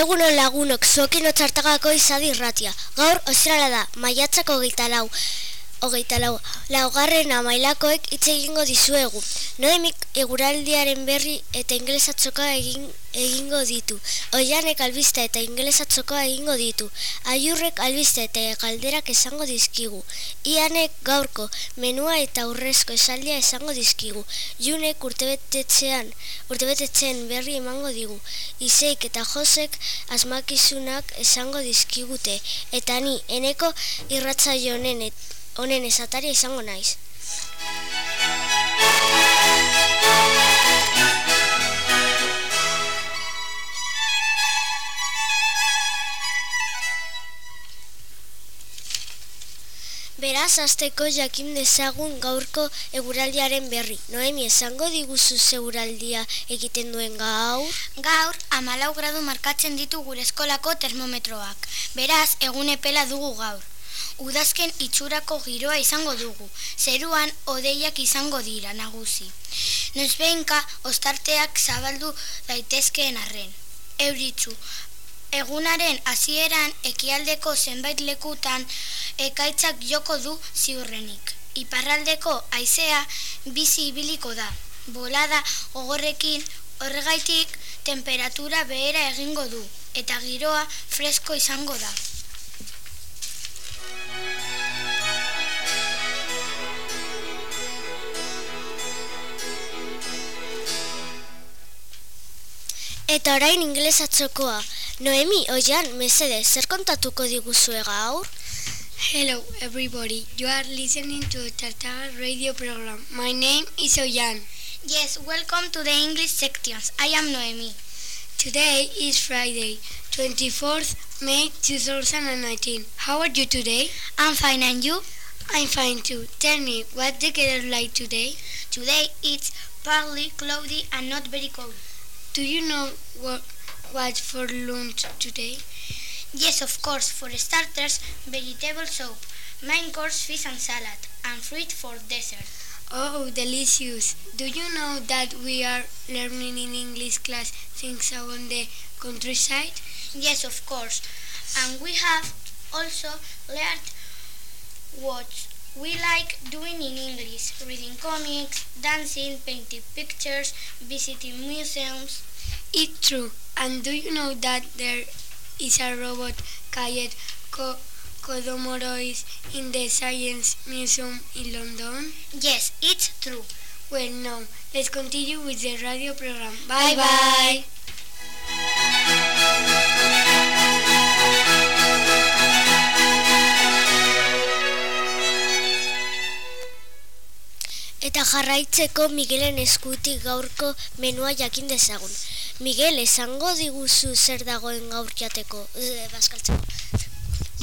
Egun lagunok, zuokin otzartagako izadi irratia. Gaur, ostrala da, maiatzako gita lau hogeita lau. Laugarren amailakoek hitz egingo dizuegu. Noemik eguraldiaren berri eta inglesatzoka egin, egingo ditu. Oianek albiste eta inglesatzoka egingo ditu. Aiurrek albiste eta galderak esango dizkigu. Ianek gaurko menua eta urrezko esaldia esango dizkigu. Junek urtebetetzean, urtebetetzen berri emango digu. Izeik eta josek asmakizunak esango dizkigute. Eta ni, eneko irratzaionen honen esataria izango naiz. Beraz, azteko jakin dezagun gaurko eguraldiaren berri. Noemi, esango diguzu zeuraldia egiten duen gaur? Gaur, amalau gradu markatzen ditu gure eskolako termometroak. Beraz, egun epela dugu gaur udazken itxurako giroa izango dugu, zeruan odeiak izango dira nagusi. Nozbeinka ostarteak zabaldu daitezkeen arren. Euritzu, egunaren hasieran ekialdeko zenbait lekutan ekaitzak joko du ziurrenik. Iparraldeko haizea bizi ibiliko da. Bolada ogorrekin horregaitik temperatura behera egingo du eta giroa fresko izango da. Eta orain inglesatzokoa. Noemi, oian, mesede, zer kontatuko diguzue gaur? Hello, everybody. You are listening to a Tartar radio program. My name is Oyan. Yes, welcome to the English sections. I am Noemi. Today is Friday, 24th May 2019. How are you today? I'm fine, and you? I'm fine too. Tell me, what the weather like today? Today it's partly cloudy and not very cold. Do you know what, was for lunch today? Yes, of course. For starters, vegetable soup, main course fish and salad, and fruit for dessert. Oh, delicious. Do you know that we are learning in English class things on the countryside? Yes, of course. And we have also learned what we like doing in English, reading comics, dancing, painting pictures, visiting museums. It's true. And do you know that there is a robot called Co Codomorois in the Science Museum in London? Yes, it's true. Well, now, let's continue with the radio program. Bye-bye. Eta jarraitzeko Miguelen eskutik gaurko menua jakin dezagun. Miguel, esango diguzu zer dagoen gaur jateko, e, baskaltzeko.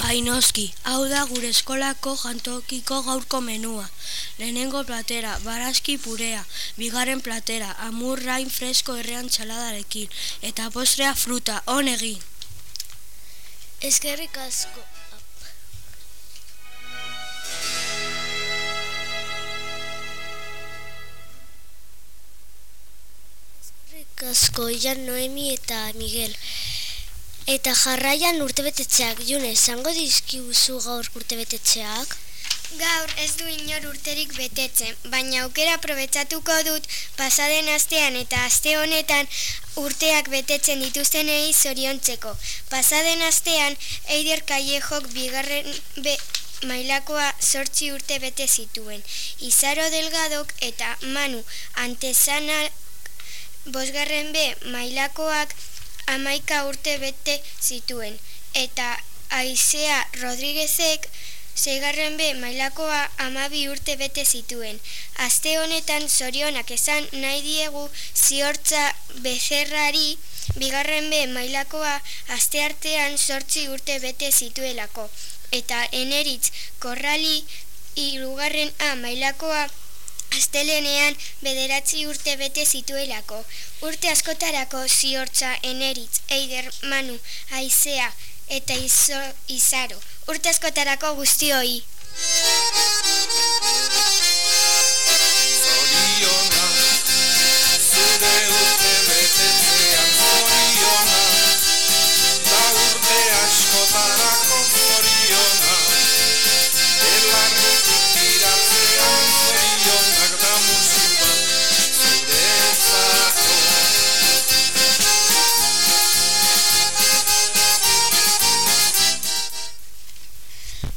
Bainoski, hau da gure eskolako jantokiko gaurko menua. Lehenengo platera, barazki purea, bigarren platera, amurrain fresko errean txaladarekin, eta postrea fruta, honegi. Ezkerrik asko. Asko Ian Noemi eta Miguel. Eta jarraian urtebetetzeak, June, zango dizkibuzu gaur urtebetetzeak? Gaur ez du inor urterik betetzen, baina aukera aprobetsatuko dut pasaden astean eta aste honetan urteak betetzen dituztenei zoriontzeko. Pasaden astean Eider Kaiejok bigarren be, mailakoa sortzi urte bete zituen. Izaro Delgadok eta Manu Antesana bosgarren be mailakoak amaika urte bete zituen, eta Aizea Rodriguezek zeigarren be mailakoa amabi urte bete zituen. Aste honetan zorionak esan nahi diegu ziortza bezerrari bigarren be mailakoa aste artean sortzi urte bete zituelako. Eta eneritz korrali irugarren a mailakoa Astelenean bederatzi urte bete zituelako. Urte askotarako ziortza eneritz, eider, manu, aizea eta izo, izaro. Urte askotarako guztioi.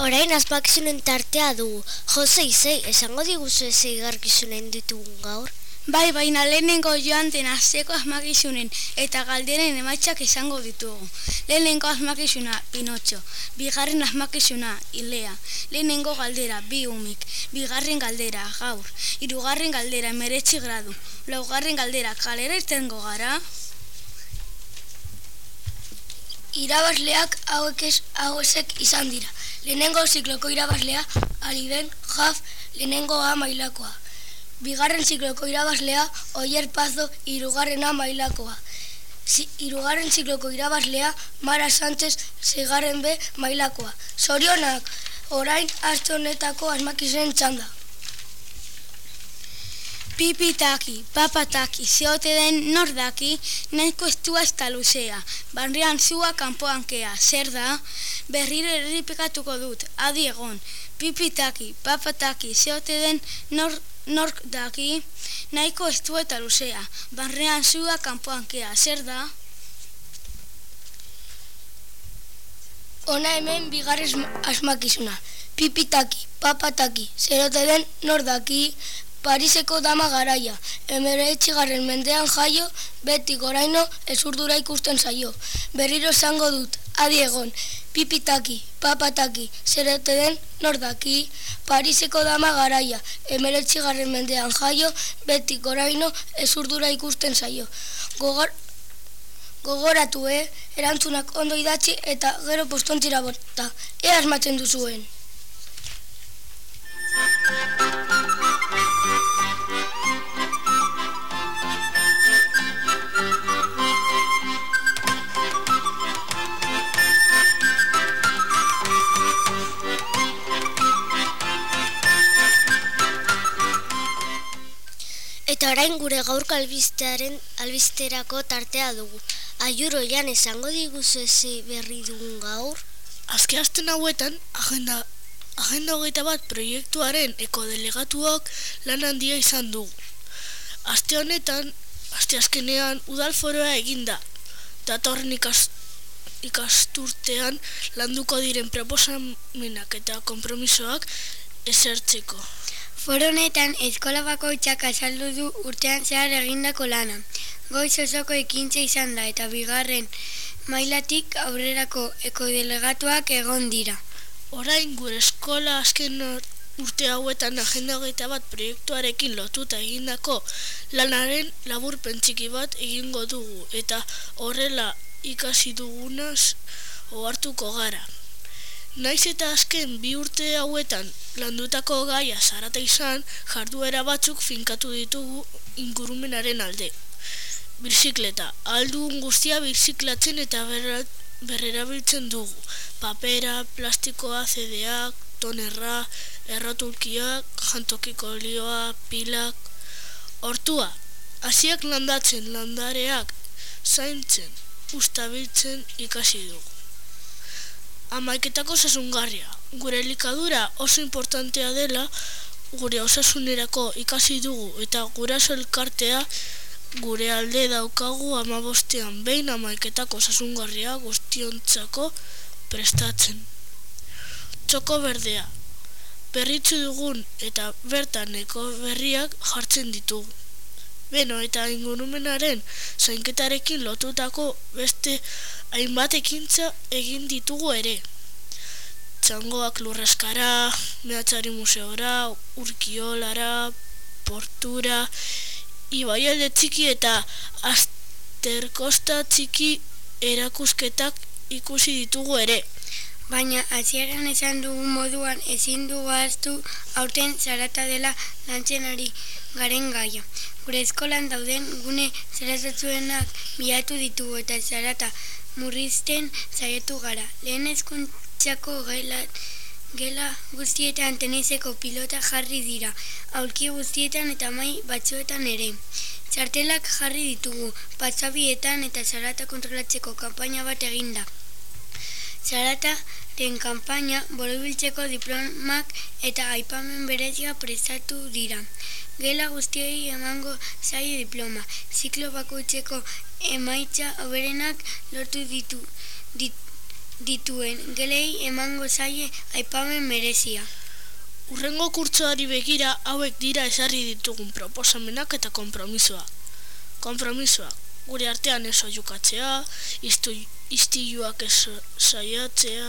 Orain asmakizunen tartea dugu. Jose izei, esango diguzu ez egarkizunen ditugun gaur? Bai, baina lehenengo joan den azteko asmakizunen eta galderen emaitzak izango ditugu. Lehenengo asmakizuna, Pinotxo. Bigarren asmakizuna, Ilea. Lehenengo galdera, bi umik. Bigarren galdera, gaur. Hirugarren galdera, meretzi gradu. Laugarren galdera, kalera irtengo gara? Irabazleak hauek ez hauesek izan dira. Lehenengo zikloko irabazlea, aliden, jaf, lehenengoa mailakoa. Bigarren zikloko irabazlea, oier pazo, irugarrena mailakoa. Si, irugarren zikloko irabazlea, Mara Sánchez, zigarren be mailakoa. Zorionak, orain aste honetako asmakizen txanda. Pipitaki, papataki, zeote den nordaki, nahiko estua ez luzea. Banrean zua kanpoan kea, zer da? Berriro erripikatuko dut, adi egon. Pipitaki, papataki, zeote den nor, nordaki, nahiko estua eta luzea. Banrean zua kanpoan kea, zer da? Ona hemen bigarrez asmakizuna. Pipitaki, papataki, zerote den nordaki, Pariseko dama garaia, emere etxigarren mendean jaio, beti goraino ezurdura ikusten zaio. Berriro zango dut, adi egon, pipitaki, papataki, zerete den nordaki, Pariseko dama garaia, emere etxigarren mendean jaio, beti goraino ezurdura ikusten zaio. Gogor, gogoratu, eh? erantzunak ondo idatzi eta gero postontzira bota. Ea asmatzen duzuen. Eta orain gure gaurko albistearen albisterako tartea dugu. Aiuro jan esango diguzu ezi berri dugun gaur? Azke azten hauetan, agenda, agenda hogeita bat proiektuaren ekodelegatuak lan handia izan dugu. Aste honetan, aste azkenean, udalforoa eginda. Datorren ikas, ikasturtean landuko diren proposamenak eta kompromisoak esertzeko. Foronetan eskola bakoitzak azaldu du urtean zehar egindako lana. Goiz osoko ekintza izan da eta bigarren mailatik aurrerako ekodelegatuak egon dira. Orain gure eskola azken urte hauetan agenda hogeita bat proiektuarekin lotuta egindako lanaren labur pentsiki bat egingo dugu eta horrela ikasi dugunaz ohartuko gara. Naiz eta azken bi urte hauetan landutako gaia zarata izan, jarduera batzuk finkatu ditugu ingurumenaren alde. Birzikleta, aldu guztia birziklatzen eta berrerabiltzen dugu. Papera, plastikoa, zedeak, tonerra, errotulkiak, jantokiko lioa, pilak. Hortua, hasiak landatzen landareak zaintzen, ustabiltzen ikasi dugu. Amaiketako sasungarria. Gure likadura oso importantea dela, gure osasunerako ikasi dugu eta guraso elkartea gure alde daukagu amabostean behin amaiketako sasungarria guztiontzako prestatzen. Txoko berdea. Berritzu dugun eta bertaneko berriak jartzen ditugu. Beno eta ingurumenaren zainketarekin lotutako beste hainbat ekintza egin ditugu ere. Txangoak lurraskara, mehatzari museora, urkiolara, portura, ibai txiki eta azterkosta txiki erakusketak ikusi ditugu ere. Baina hasieran esan dugu moduan ezin dugu aztu aurten zarata dela lantzen ari garen gaia. Gure eskolan dauden gune zaratatzuenak bilatu ditugu eta zarata murrizten zaitu gara. Lehen ezkuntzako gela, gela guztietan tenizeko pilota jarri dira, aulki guztietan eta mai batzuetan ere. Txartelak jarri ditugu, patzabietan eta zarata kontrolatzeko kanpaina bat eginda. Zarata den kanpaina borobiltzeko diplomak eta aipamen berezia prestatu dira. Gela guztiei emango zai diploma, ziklo bakoitzeko emaitza oberenak lortu ditu, dit, dituen gelei emango zaie aipamen merezia. Urrengo kurtsoari begira hauek dira esarri ditugun proposamenak eta konpromisoa. Konpromisoa, gure artean ez oiukatzea, istiluak saiatzea,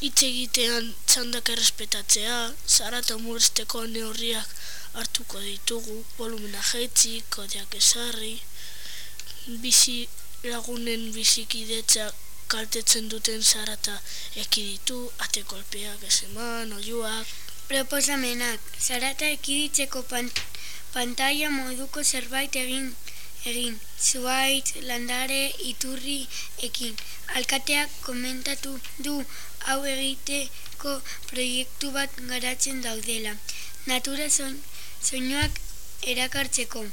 hitz egitean txandak errespetatzea, zarata muresteko neurriak hartuko ditugu, volumena jetzi, kodeak esarri, bizi lagunen bizikidetza kaltetzen duten zarata ekiditu, atekolpeak ez eman, oiuak. Proposamenak, zarata ekiditzeko pan, pantalla moduko zerbait egin egin, zuait, landare, iturri, ekin. Alkateak komentatu du hau egiteko proiektu bat garatzen daudela. Natura soinuak erakartzeko,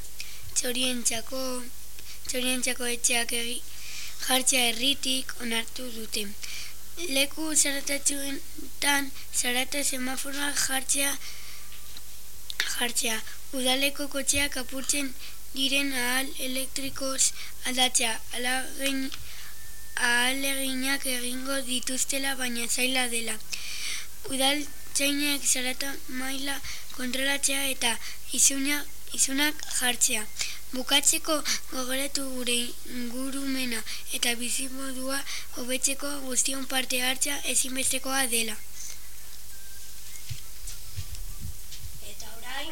txorientzako, txorientzako etxeak egi, jartzea herritik onartu dute. Leku zaratatxuen tan zarata semaforoa jartzea jartzea. Udaleko kotxeak apurtzen diren ahal elektrikoz aldatzea. Ahaleginak egingo dituztela baina zaila dela. Udal txainak zarata maila kontrolatzea eta izunak, izunak jartzea. Bukatzeko gogoratu gure ingurumena eta bizimodua hobetzeko guztion parte hartza ezinbestekoa dela.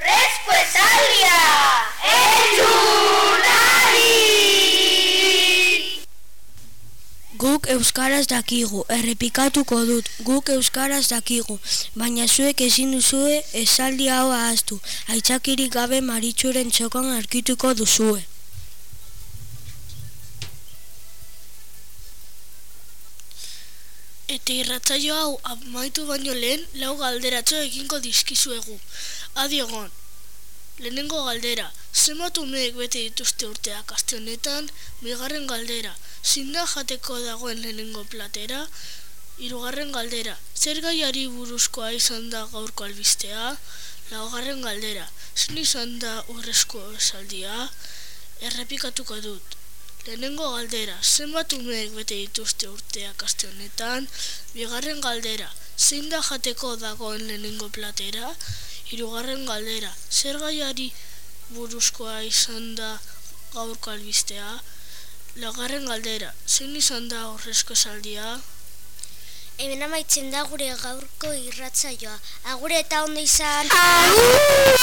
Eta orain... Resko esaldia! Entzunari! Guk euskaraz dakigu, errepikatuko dut, guk euskaraz dakigu, baina zuek ezin duzue esaldi hau ahaztu, aitzakirik gabe maritxuren txokan arkituko duzue. Eta irratzaio hau amaitu baino lehen lau galderatxo egingo dizkizuegu. Adiogon, lehenengo galdera, zenbatu meek bete dituzte urteak? Aste honetan, bigarren galdera, zinda jateko dagoen lehenengo platera, hirugarren galdera, zer gaiari buruzkoa izan da gaurko albistea, laugarren galdera, zin izan da urrezko esaldia, errepikatuko dut. Lehenengo galdera, zenbat umeek bete dituzte urteak aste honetan, bigarren galdera, zein da jateko dagoen lehenengo platera, hirugarren galdera, zer gaiari buruzkoa izan da gaurko albistea, Lagarren galdera, zein izan da horrezko saldia? Hemen amaitzen da gure gaurko irratzaioa. Agure eta ondo izan. Agur!